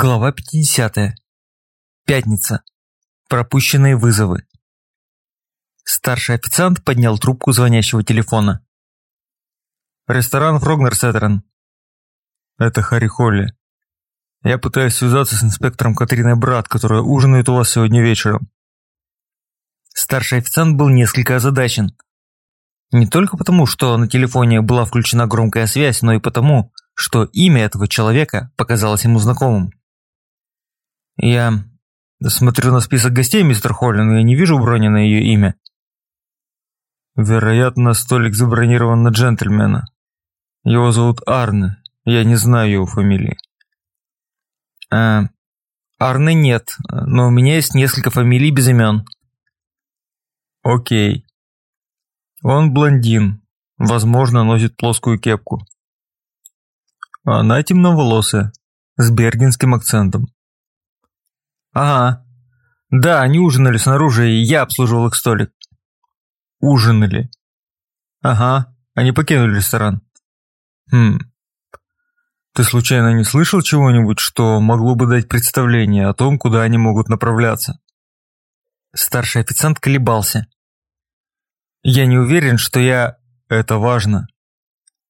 Глава 50. Пятница. Пропущенные вызовы. Старший официант поднял трубку звонящего телефона. «Ресторан Фрогнер Сеттерен». «Это Харри Холли. Я пытаюсь связаться с инспектором Катриной Брат, которая ужинает у вас сегодня вечером». Старший официант был несколько озадачен. Не только потому, что на телефоне была включена громкая связь, но и потому, что имя этого человека показалось ему знакомым. Я смотрю на список гостей, мистер Холли, но я не вижу брони на ее имя. Вероятно, столик забронирован на джентльмена. Его зовут Арне, я не знаю его фамилии. А, Арне нет, но у меня есть несколько фамилий без имен. Окей. Он блондин, возможно, носит плоскую кепку. Она темноволосая, с бергенским акцентом. Ага. Да, они ужинали снаружи, и я обслуживал их столик. Ужинали? Ага, они покинули ресторан. Хм. Ты случайно не слышал чего-нибудь, что могло бы дать представление о том, куда они могут направляться? Старший официант колебался. Я не уверен, что я... Это важно.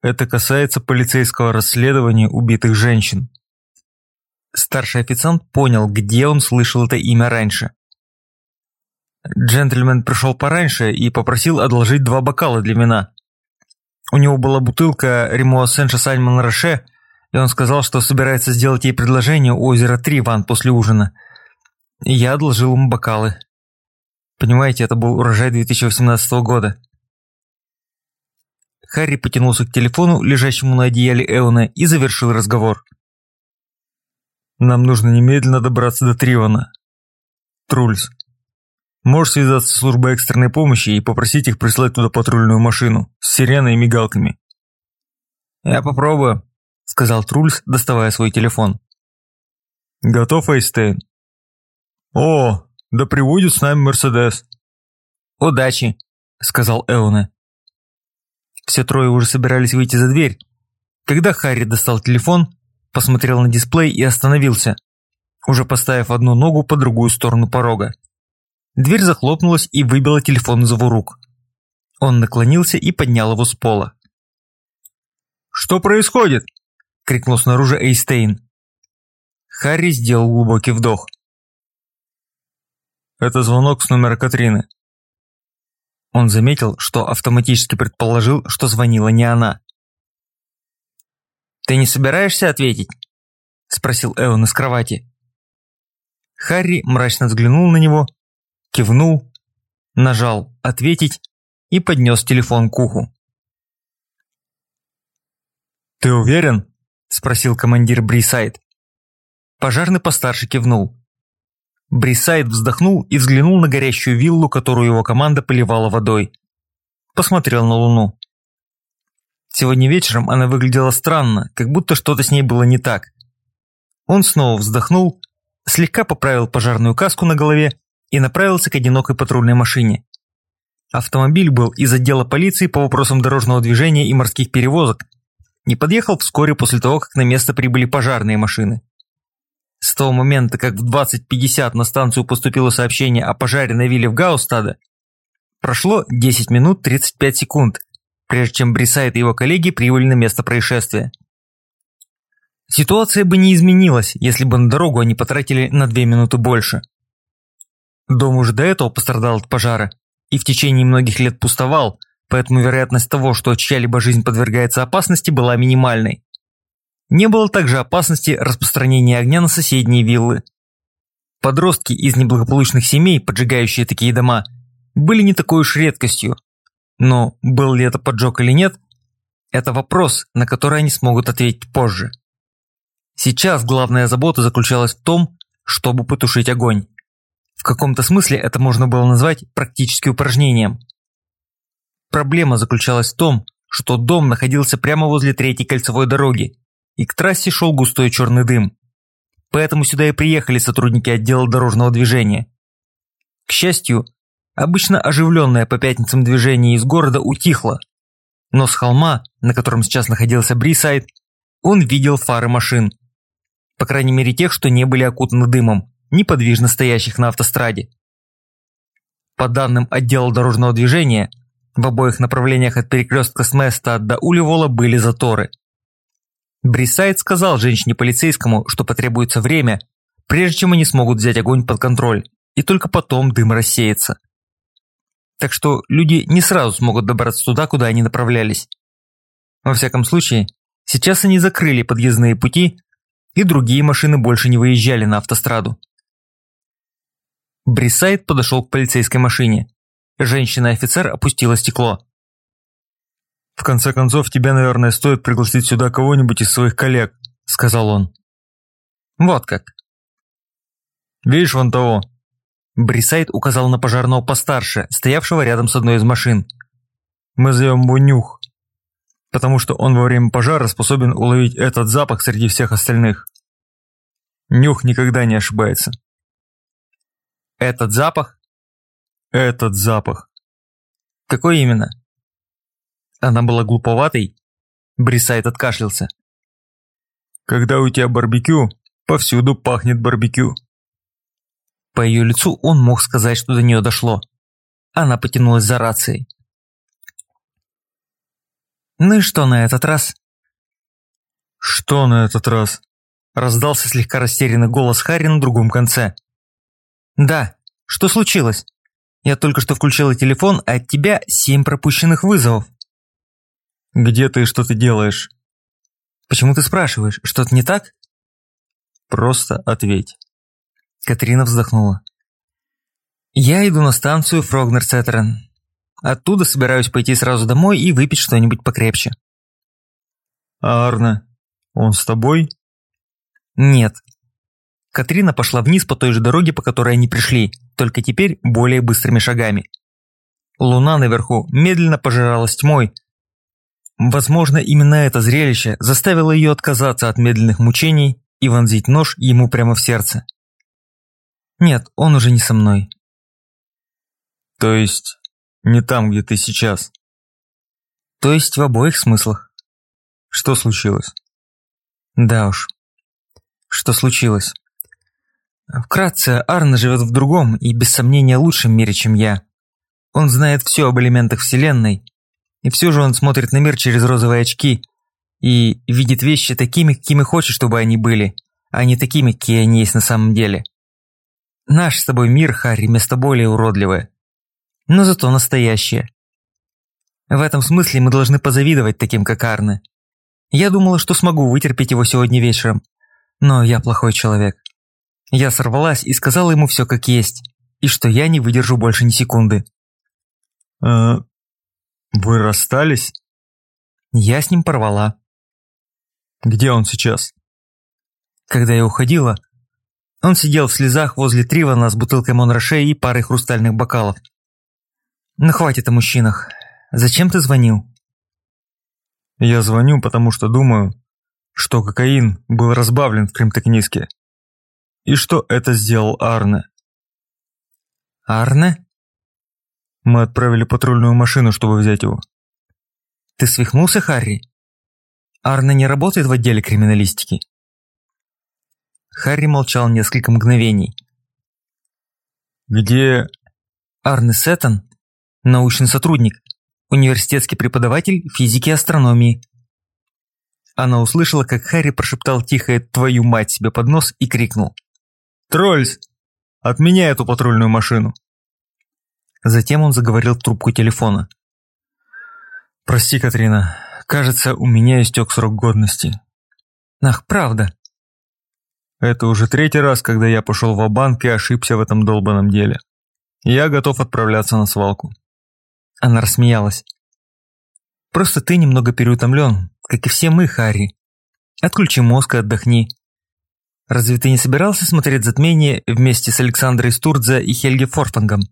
Это касается полицейского расследования убитых женщин. Старший официант понял, где он слышал это имя раньше. Джентльмен пришел пораньше и попросил одолжить два бокала для вина. У него была бутылка Ремо Сенша Сальмон Роше, и он сказал, что собирается сделать ей предложение у озера Триван после ужина. И я одолжил ему бокалы. Понимаете, это был урожай 2018 года. Харри потянулся к телефону, лежащему на одеяле Эона, и завершил разговор. Нам нужно немедленно добраться до Тривана. Трульс, можешь связаться с службой экстренной помощи и попросить их прислать туда патрульную машину с сиреной и мигалками. Я попробую, сказал Трульс, доставая свой телефон. Готов, Эйстейн? О, да приводит с нами Мерседес. Удачи, сказал Эоне. Все трое уже собирались выйти за дверь, когда Харри достал телефон посмотрел на дисплей и остановился, уже поставив одну ногу по другую сторону порога. Дверь захлопнулась и выбила телефон из его рук. Он наклонился и поднял его с пола. «Что происходит?» – крикнул снаружи Эйстейн. Харри сделал глубокий вдох. «Это звонок с номера Катрины». Он заметил, что автоматически предположил, что звонила не она. «Ты не собираешься ответить?» – спросил Эон из кровати. Харри мрачно взглянул на него, кивнул, нажал «Ответить» и поднес телефон к уху. «Ты уверен?» – спросил командир Брисайд. Пожарный постарше кивнул. Брисайд вздохнул и взглянул на горящую виллу, которую его команда поливала водой. Посмотрел на луну. Сегодня вечером она выглядела странно, как будто что-то с ней было не так. Он снова вздохнул, слегка поправил пожарную каску на голове и направился к одинокой патрульной машине. Автомобиль был из отдела полиции по вопросам дорожного движения и морских перевозок и подъехал вскоре после того, как на место прибыли пожарные машины. С того момента, как в 20.50 на станцию поступило сообщение о пожаре на вилле в Гаустаде, прошло 10 минут 35 секунд, прежде чем Брисайд и его коллеги прибыли на место происшествия. Ситуация бы не изменилась, если бы на дорогу они потратили на две минуты больше. Дом уже до этого пострадал от пожара и в течение многих лет пустовал, поэтому вероятность того, что чья-либо жизнь подвергается опасности, была минимальной. Не было также опасности распространения огня на соседние виллы. Подростки из неблагополучных семей, поджигающие такие дома, были не такой уж редкостью, но был ли это поджог или нет, это вопрос, на который они смогут ответить позже. Сейчас главная забота заключалась в том, чтобы потушить огонь. В каком-то смысле это можно было назвать практически упражнением. Проблема заключалась в том, что дом находился прямо возле третьей кольцевой дороги, и к трассе шел густой черный дым. Поэтому сюда и приехали сотрудники отдела дорожного движения. К счастью, Обычно оживленное по пятницам движение из города утихло, но с холма, на котором сейчас находился Брисайд, он видел фары машин. По крайней мере тех, что не были окутаны дымом, неподвижно стоящих на автостраде. По данным отдела дорожного движения, в обоих направлениях от перекрестка Сместа до Уливола были заторы. Брисайд сказал женщине-полицейскому, что потребуется время, прежде чем они смогут взять огонь под контроль, и только потом дым рассеется. Так что люди не сразу смогут добраться туда, куда они направлялись. Во всяком случае, сейчас они закрыли подъездные пути, и другие машины больше не выезжали на автостраду. Брисайд подошел к полицейской машине. Женщина-офицер опустила стекло. «В конце концов, тебе, наверное, стоит пригласить сюда кого-нибудь из своих коллег», – сказал он. «Вот как». «Видишь вон того?» Брисайд указал на пожарного постарше, стоявшего рядом с одной из машин. «Мы зовем его Нюх, потому что он во время пожара способен уловить этот запах среди всех остальных. Нюх никогда не ошибается». «Этот запах?» Этот запах. Какой именно? Она была глуповатой. Брисайт откашлялся. Когда у тебя барбекю, повсюду пахнет барбекю. По ее лицу он мог сказать, что до нее дошло. Она потянулась за рацией. «Ну и что на этот раз?» «Что на этот раз?» Раздался слегка растерянный голос Харри на другом конце. «Да, что случилось?» Я только что включила телефон, а от тебя семь пропущенных вызовов. Где ты и что ты делаешь? Почему ты спрашиваешь? Что-то не так? Просто ответь. Катрина вздохнула. Я иду на станцию Фрогнер-Цетерен. Оттуда собираюсь пойти сразу домой и выпить что-нибудь покрепче. А Арне? Он с тобой? Нет, Катрина пошла вниз по той же дороге, по которой они пришли, только теперь более быстрыми шагами. Луна наверху медленно пожиралась тьмой. Возможно, именно это зрелище заставило ее отказаться от медленных мучений и вонзить нож ему прямо в сердце. Нет, он уже не со мной. То есть, не там, где ты сейчас? То есть в обоих смыслах. Что случилось? Да уж. Что случилось? Вкратце, Арн живет в другом и, без сомнения, лучшем мире, чем я. Он знает все об элементах Вселенной, и все же он смотрит на мир через розовые очки и видит вещи такими, какими хочет, чтобы они были, а не такими, какие они есть на самом деле. Наш с тобой мир, Харри, место более уродливое, но зато настоящее. В этом смысле мы должны позавидовать таким, как Арне. Я думала, что смогу вытерпеть его сегодня вечером, но я плохой человек. Я сорвалась и сказала ему все как есть, и что я не выдержу больше ни секунды. «Э, вы расстались?» Я с ним порвала. «Где он сейчас?» Когда я уходила, он сидел в слезах возле Тривана с бутылкой Монроше и парой хрустальных бокалов. «Ну хватит о мужчинах. Зачем ты звонил?» «Я звоню, потому что думаю, что кокаин был разбавлен в Кримтокниске и что это сделал Арне. Арне? Мы отправили патрульную машину, чтобы взять его. Ты свихнулся, Харри? Арне не работает в отделе криминалистики. Харри молчал несколько мгновений. Где... Арне Сеттон, научный сотрудник, университетский преподаватель физики и астрономии. Она услышала, как Харри прошептал тихо «твою мать» себе под нос и крикнул. «Тролльс, отменяй эту патрульную машину!» Затем он заговорил в трубку телефона. «Прости, Катрина, кажется, у меня истек срок годности». «Ах, правда?» «Это уже третий раз, когда я пошел в банк и ошибся в этом долбанном деле. Я готов отправляться на свалку». Она рассмеялась. «Просто ты немного переутомлен, как и все мы, Харри. Отключи мозг и отдохни. Разве ты не собирался смотреть «Затмение» вместе с Александрой Стурдзе и Хельги Форфангом?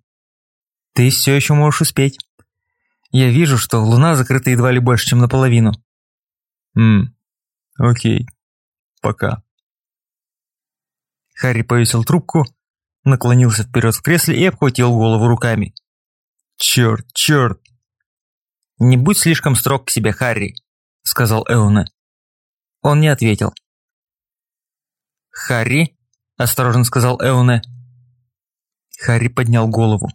Ты все еще можешь успеть. Я вижу, что луна закрыта едва ли больше, чем наполовину. Ммм, окей. Пока. Харри повесил трубку, наклонился вперед в кресле и обхватил голову руками. «Черт, черт!» «Не будь слишком строг к себе, Харри», — сказал Эуна. Он не ответил. «Харри?» – осторожно сказал Эоне. Харри поднял голову.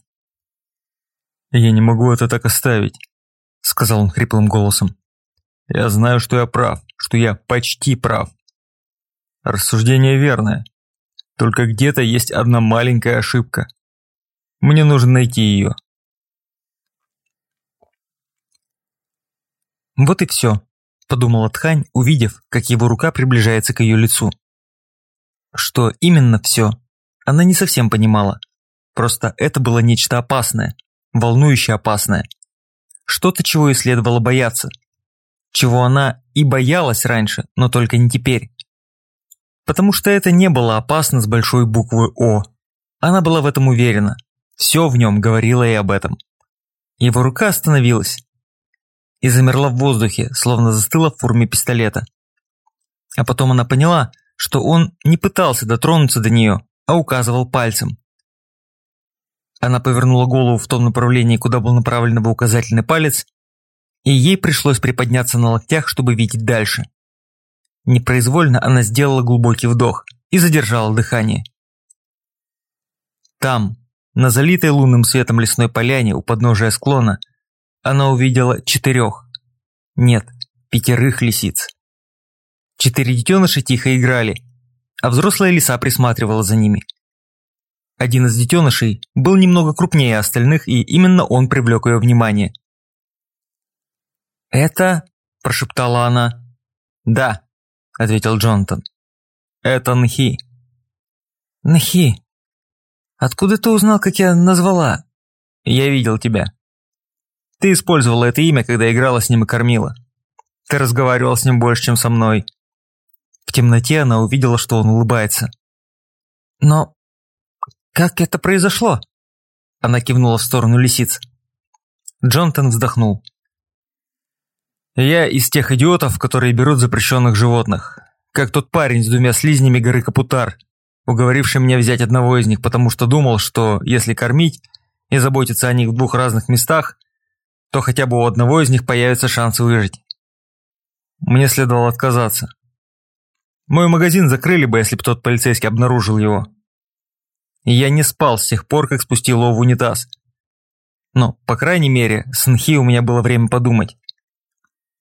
«Я не могу это так оставить», – сказал он хриплым голосом. «Я знаю, что я прав, что я почти прав. Рассуждение верное. Только где-то есть одна маленькая ошибка. Мне нужно найти ее». «Вот и все», – подумала Тхань, увидев, как его рука приближается к ее лицу. Что именно все, она не совсем понимала. Просто это было нечто опасное, волнующе опасное. Что-то, чего и следовало бояться. Чего она и боялась раньше, но только не теперь. Потому что это не было опасно с большой буквы «О». Она была в этом уверена. Все в нем говорило и об этом. Его рука остановилась и замерла в воздухе, словно застыла в форме пистолета. А потом она поняла, что он не пытался дотронуться до нее, а указывал пальцем. Она повернула голову в том направлении, куда был направлен его указательный палец, и ей пришлось приподняться на локтях, чтобы видеть дальше. Непроизвольно она сделала глубокий вдох и задержала дыхание. Там, на залитой лунным светом лесной поляне у подножия склона, она увидела четырех, нет, пятерых лисиц. Четыре детеныша тихо играли, а взрослая лиса присматривала за ними. Один из детенышей был немного крупнее остальных, и именно он привлек ее внимание. «Это?» – прошептала она. «Да», – ответил Джонатан. «Это Нхи». «Нхи? Откуда ты узнал, как я назвала?» «Я видел тебя. Ты использовала это имя, когда играла с ним и кормила. Ты разговаривал с ним больше, чем со мной. В темноте она увидела, что он улыбается. «Но как это произошло?» Она кивнула в сторону лисиц. Джонатан вздохнул. «Я из тех идиотов, которые берут запрещенных животных. Как тот парень с двумя слизнями горы Капутар, уговоривший меня взять одного из них, потому что думал, что если кормить и заботиться о них в двух разных местах, то хотя бы у одного из них появится шанс выжить. Мне следовало отказаться. Мой магазин закрыли бы, если бы тот полицейский обнаружил его. И я не спал с тех пор, как спустил его в унитаз. Но, по крайней мере, с Нхи у меня было время подумать.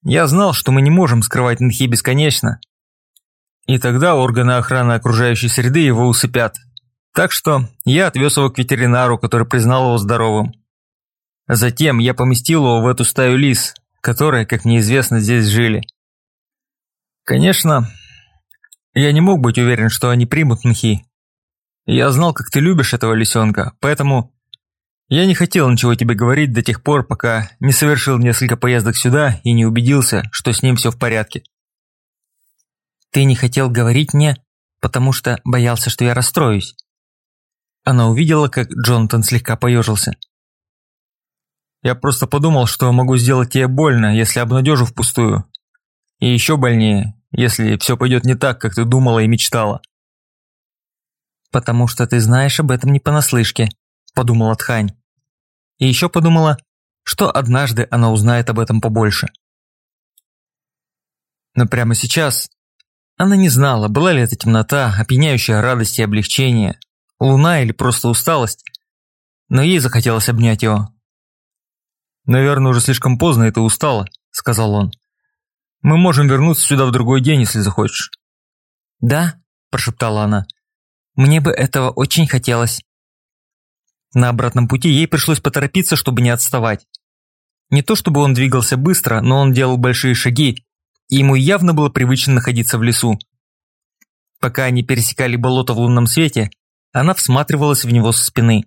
Я знал, что мы не можем скрывать Нхи бесконечно. И тогда органы охраны окружающей среды его усыпят. Так что я отвез его к ветеринару, который признал его здоровым. Затем я поместил его в эту стаю лис, которые, как мне известно, здесь жили. Конечно, я не мог быть уверен, что они примут мхи. Я знал, как ты любишь этого лисенка, поэтому я не хотел ничего тебе говорить до тех пор, пока не совершил несколько поездок сюда и не убедился, что с ним все в порядке. Ты не хотел говорить мне, потому что боялся, что я расстроюсь. Она увидела, как Джонатан слегка поежился. Я просто подумал, что могу сделать тебе больно, если обнадежу впустую. И еще больнее, если все пойдет не так, как ты думала и мечтала. «Потому что ты знаешь об этом не понаслышке», – подумала Тхань. И еще подумала, что однажды она узнает об этом побольше. Но прямо сейчас она не знала, была ли это темнота, опьяняющая радость и облегчение, луна или просто усталость, но ей захотелось обнять его. «Наверное, уже слишком поздно, и ты устала», – сказал он. Мы можем вернуться сюда в другой день, если захочешь». «Да», – прошептала она. «Мне бы этого очень хотелось». На обратном пути ей пришлось поторопиться, чтобы не отставать. Не то чтобы он двигался быстро, но он делал большие шаги, и ему явно было привычно находиться в лесу. Пока они пересекали болото в лунном свете, она всматривалась в него со спины.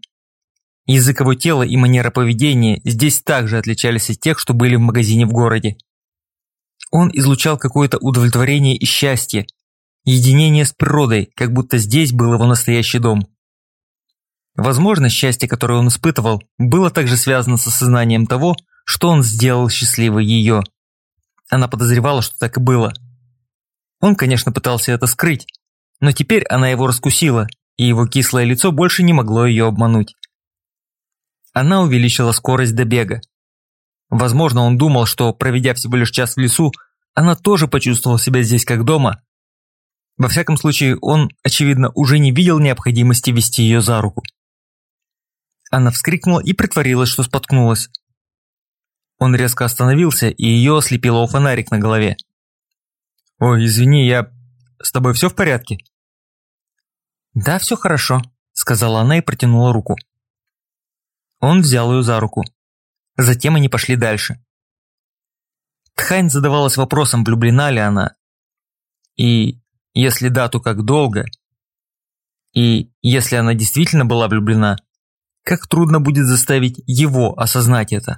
Язык его тела и манера поведения здесь также отличались от тех, что были в магазине в городе. Он излучал какое-то удовлетворение и счастье, единение с природой, как будто здесь был его настоящий дом. Возможно, счастье, которое он испытывал, было также связано с осознанием того, что он сделал счастливой ее. Она подозревала, что так и было. Он, конечно, пытался это скрыть, но теперь она его раскусила, и его кислое лицо больше не могло ее обмануть. Она увеличила скорость до бега. Возможно, он думал, что, проведя всего лишь час в лесу, она тоже почувствовала себя здесь как дома. Во всяком случае, он, очевидно, уже не видел необходимости вести ее за руку. Она вскрикнула и притворилась, что споткнулась. Он резко остановился, и ее ослепило фонарик на голове. «Ой, извини, я... С тобой все в порядке?» «Да, все хорошо», – сказала она и протянула руку. Он взял ее за руку. Затем они пошли дальше. Тхань задавалась вопросом, влюблена ли она. И если да, то как долго? И если она действительно была влюблена, как трудно будет заставить его осознать это.